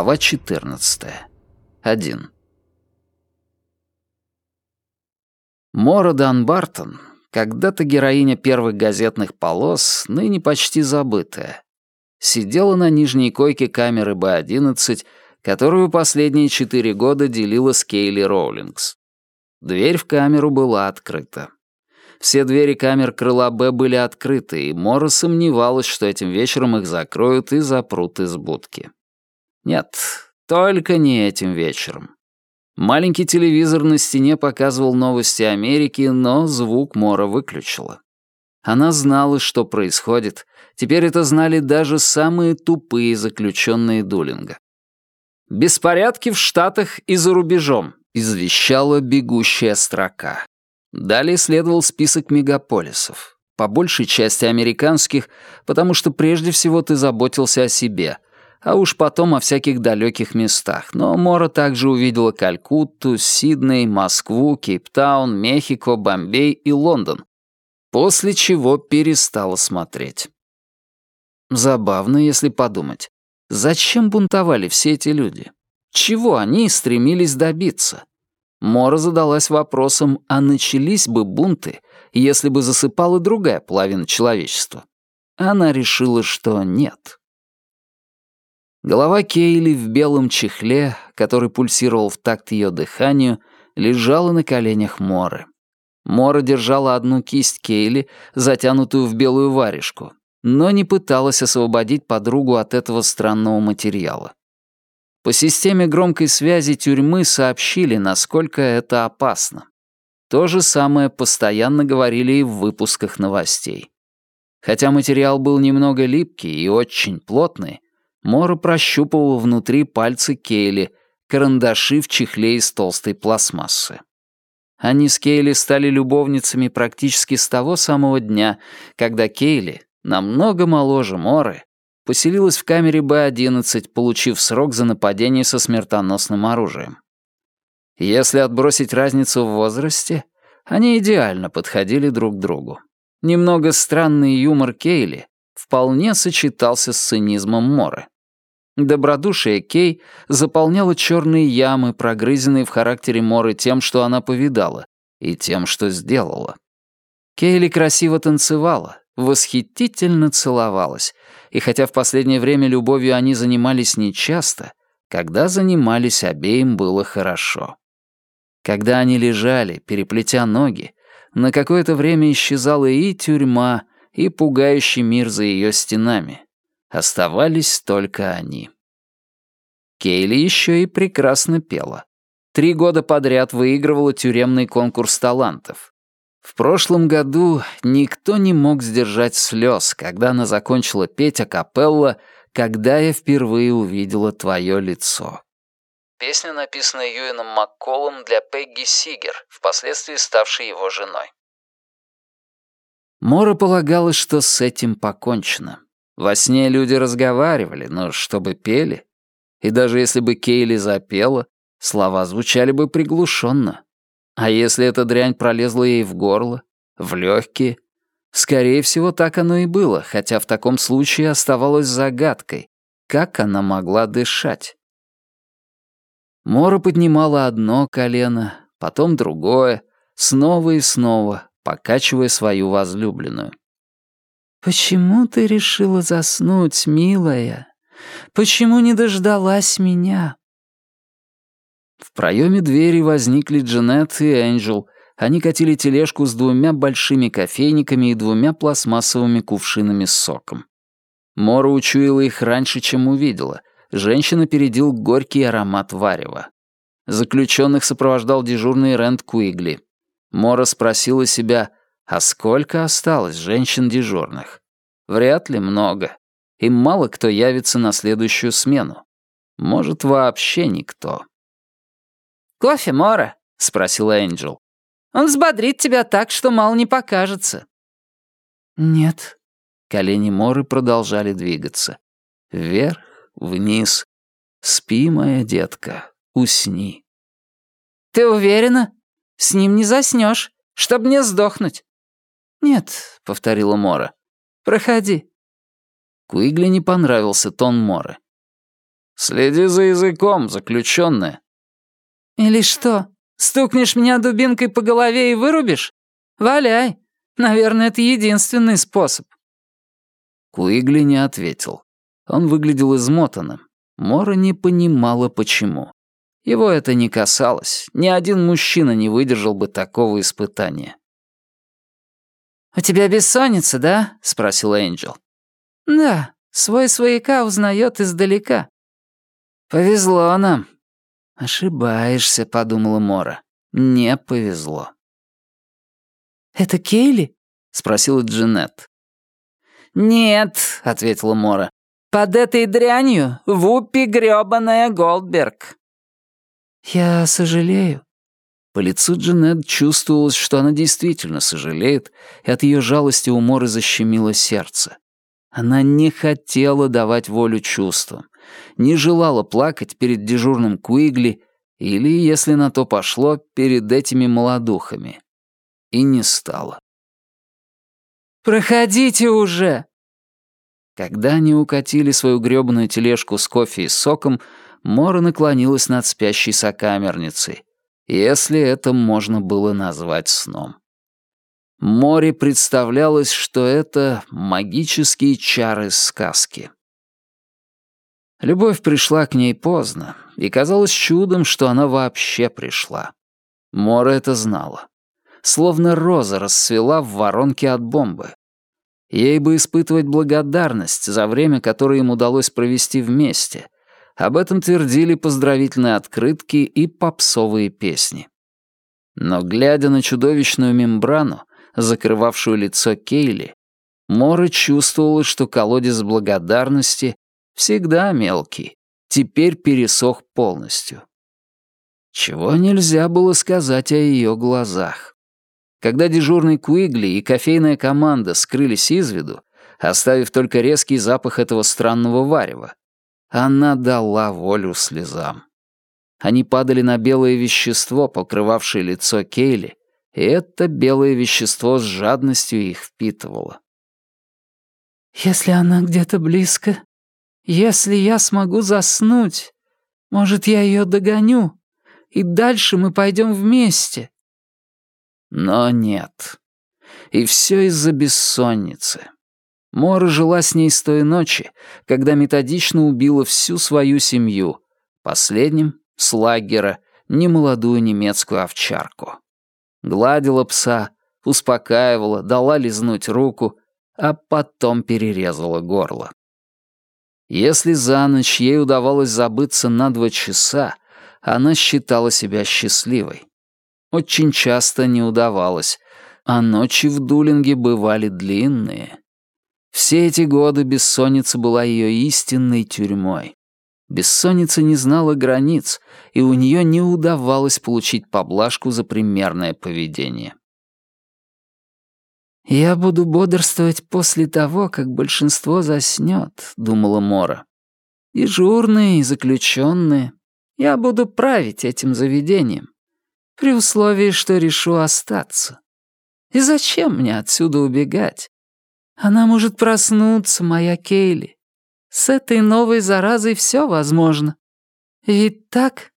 Глава 14. 1. Мора Данбартон, когда-то героиня первых газетных полос, ныне почти забытая, сидела на нижней койке камеры Б-11, которую последние четыре года делила с Кейли Роулингс. Дверь в камеру была открыта. Все двери камер крыла Б были открыты, и Мора сомневалась, что этим вечером их закроют и запрут из будки. Нет, только не этим вечером. Маленький телевизор на стене показывал новости Америки, но звук Мора выключила. Она знала, что происходит. Теперь это знали даже самые тупые заключенные Дулинга. «Беспорядки в Штатах и за рубежом», — извещала бегущая строка. Далее следовал список мегаполисов. По большей части американских, потому что прежде всего ты заботился о себе, а уж потом о всяких далеких местах. Но Мора также увидела Калькутту, Сидней, Москву, Кейптаун, Мехико, Бомбей и Лондон. После чего перестала смотреть. Забавно, если подумать. Зачем бунтовали все эти люди? Чего они стремились добиться? Мора задалась вопросом, а начались бы бунты, если бы засыпала другая половина человечества? Она решила, что нет. Голова Кейли в белом чехле, который пульсировал в такт ее дыханию, лежала на коленях Моры. Мора держала одну кисть Кейли, затянутую в белую варежку, но не пыталась освободить подругу от этого странного материала. По системе громкой связи тюрьмы сообщили, насколько это опасно. То же самое постоянно говорили и в выпусках новостей. Хотя материал был немного липкий и очень плотный, Мора прощупывала внутри пальцы Кейли, карандаши в чехле из толстой пластмассы. Они с Кейли стали любовницами практически с того самого дня, когда Кейли, намного моложе Моры, поселилась в камере Б-11, получив срок за нападение со смертоносным оружием. Если отбросить разницу в возрасте, они идеально подходили друг другу. Немного странный юмор Кейли вполне сочетался с цинизмом Моры. Добродушие Кей заполняло черные ямы, прогрызенные в характере Моры тем, что она повидала, и тем, что сделала. Кейли красиво танцевала, восхитительно целовалась, и хотя в последнее время любовью они занимались нечасто, когда занимались обеим было хорошо. Когда они лежали, переплетя ноги, на какое-то время исчезала и тюрьма, и пугающий мир за ее стенами. Оставались только они. Кейли еще и прекрасно пела. Три года подряд выигрывала тюремный конкурс талантов. В прошлом году никто не мог сдержать слез, когда она закончила петь акапелла «Когда я впервые увидела твое лицо». Песня, написанная Юэном Макколом для Пегги Сигер, впоследствии ставшей его женой. Мора полагала, что с этим покончено. Во сне люди разговаривали, но чтобы пели. И даже если бы Кейли запела, слова звучали бы приглушенно. А если эта дрянь пролезла ей в горло, в легкие? Скорее всего, так оно и было, хотя в таком случае оставалось загадкой, как она могла дышать. Мора поднимала одно колено, потом другое, снова и снова, покачивая свою возлюбленную. «Почему ты решила заснуть, милая? Почему не дождалась меня?» В проеме двери возникли Джанет и Энджел. Они катили тележку с двумя большими кофейниками и двумя пластмассовыми кувшинами с соком. Мора учуяла их раньше, чем увидела. Женщина передил горький аромат варева. Заключенных сопровождал дежурный Рэнд Куигли. Мора спросила себя, а сколько осталось женщин дежурных? Вряд ли много. И мало кто явится на следующую смену. Может, вообще никто. «Кофе, Мора?» — спросила Энджел. «Он взбодрит тебя так, что мало не покажется». «Нет». Колени Моры продолжали двигаться. Вверх, вниз. «Спи, моя детка, усни». «Ты уверена? С ним не заснешь, чтоб мне сдохнуть». «Нет», — повторила Мора. «Проходи». Куигли не понравился тон Моры. «Следи за языком, заключенная». «Или что, стукнешь меня дубинкой по голове и вырубишь? Валяй. Наверное, это единственный способ». Куигли не ответил. Он выглядел измотанным. Мора не понимала, почему. Его это не касалось. Ни один мужчина не выдержал бы такого испытания. «У тебя бессонница, да?» — спросил Энджел. «Да, свой свояка узнает издалека». «Повезло нам». «Ошибаешься», — подумала Мора. «Не повезло». «Это Кейли?» — спросила Джанет. «Нет», — ответила Мора. «Под этой дрянью Вуппи грёбаная Голдберг». «Я сожалею». По лицу Джанет чувствовалось, что она действительно сожалеет, и от ее жалости у Моры защемило сердце. Она не хотела давать волю чувствам, не желала плакать перед дежурным Куигли или, если на то пошло, перед этими молодухами. И не стала. «Проходите уже!» Когда они укатили свою грёбаную тележку с кофе и соком, Мора наклонилась над спящей сокамерницей, если это можно было назвать сном. Море представлялось, что это магические чары сказки. Любовь пришла к ней поздно, и казалось чудом, что она вообще пришла. Мора это знала. Словно роза расцвела в воронке от бомбы. Ей бы испытывать благодарность за время, которое им удалось провести вместе. Об этом твердили поздравительные открытки и попсовые песни. Но, глядя на чудовищную мембрану, закрывавшую лицо Кейли, Мора чувствовала, что колодец благодарности всегда мелкий, теперь пересох полностью. Чего нельзя было сказать о ее глазах. Когда дежурный Куигли и кофейная команда скрылись из виду, оставив только резкий запах этого странного варева, она дала волю слезам. Они падали на белое вещество, покрывавшее лицо Кейли, и это белое вещество с жадностью их впитывало. «Если она где-то близко, если я смогу заснуть, может, я ее догоню, и дальше мы пойдем вместе», но нет. И все из-за бессонницы. Мора жила с ней с той ночи, когда методично убила всю свою семью, последним — с лагера, немолодую немецкую овчарку. Гладила пса, успокаивала, дала лизнуть руку, а потом перерезала горло. Если за ночь ей удавалось забыться на два часа, она считала себя счастливой очень часто не удавалось, а ночи в Дулинге бывали длинные. Все эти годы бессонница была ее истинной тюрьмой. Бессонница не знала границ, и у нее не удавалось получить поблажку за примерное поведение. «Я буду бодрствовать после того, как большинство заснёт», — думала Мора. «Дежурные и заключенные. Я буду править этим заведением при условии, что решу остаться. И зачем мне отсюда убегать? Она может проснуться, моя Кейли. С этой новой заразой все возможно. Ведь так?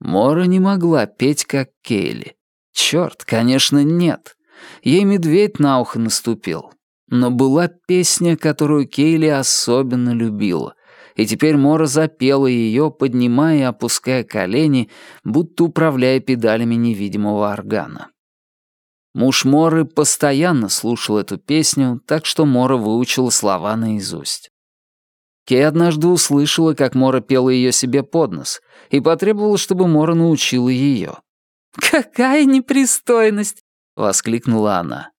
Мора не могла петь, как Кейли. Черт, конечно, нет. Ей медведь на ухо наступил. Но была песня, которую Кейли особенно любила и теперь Мора запела ее, поднимая и опуская колени, будто управляя педалями невидимого органа. Муж Моры постоянно слушал эту песню, так что Мора выучила слова наизусть. Кей однажды услышала, как Мора пела ее себе под нос, и потребовала, чтобы Мора научила ее. «Какая непристойность!» — воскликнула она.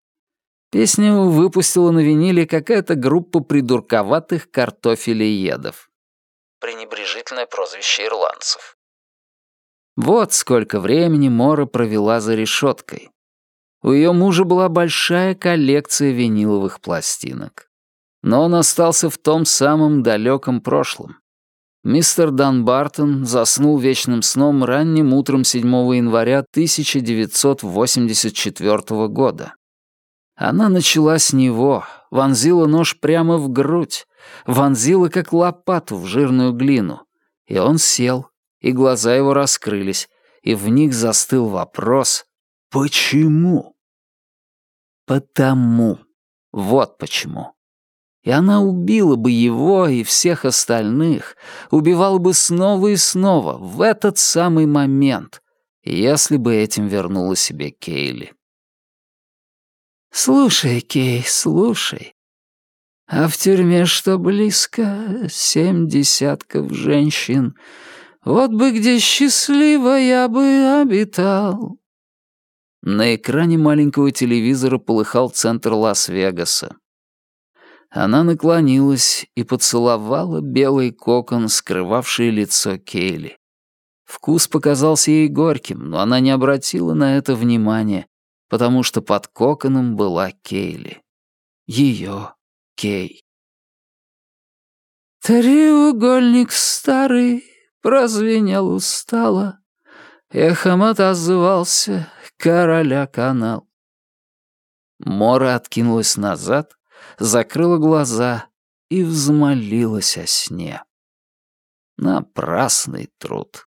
Песню выпустила на виниле какая-то группа придурковатых картофелеедов пренебрежительное прозвище ирландцев. Вот сколько времени Мора провела за решеткой. У ее мужа была большая коллекция виниловых пластинок. Но он остался в том самом далеком прошлом. Мистер Дан Бартон заснул вечным сном ранним утром 7 января 1984 года. Она начала с него, вонзила нож прямо в грудь, вонзила как лопату в жирную глину. И он сел, и глаза его раскрылись, и в них застыл вопрос «Почему?» «Потому. Вот почему». И она убила бы его и всех остальных, убивала бы снова и снова, в этот самый момент, если бы этим вернула себе Кейли. «Слушай, Кей, слушай. А в тюрьме что близко? Семь десятков женщин. Вот бы где счастливо я бы обитал». На экране маленького телевизора полыхал центр Лас-Вегаса. Она наклонилась и поцеловала белый кокон, скрывавший лицо Кейли. Вкус показался ей горьким, но она не обратила на это внимания, потому что под коконом была Кейли. Ее Кей. Треугольник старый прозвенел устало, Эхом отозвался короля канал. Мора откинулась назад, закрыла глаза и взмолилась о сне. Напрасный труд.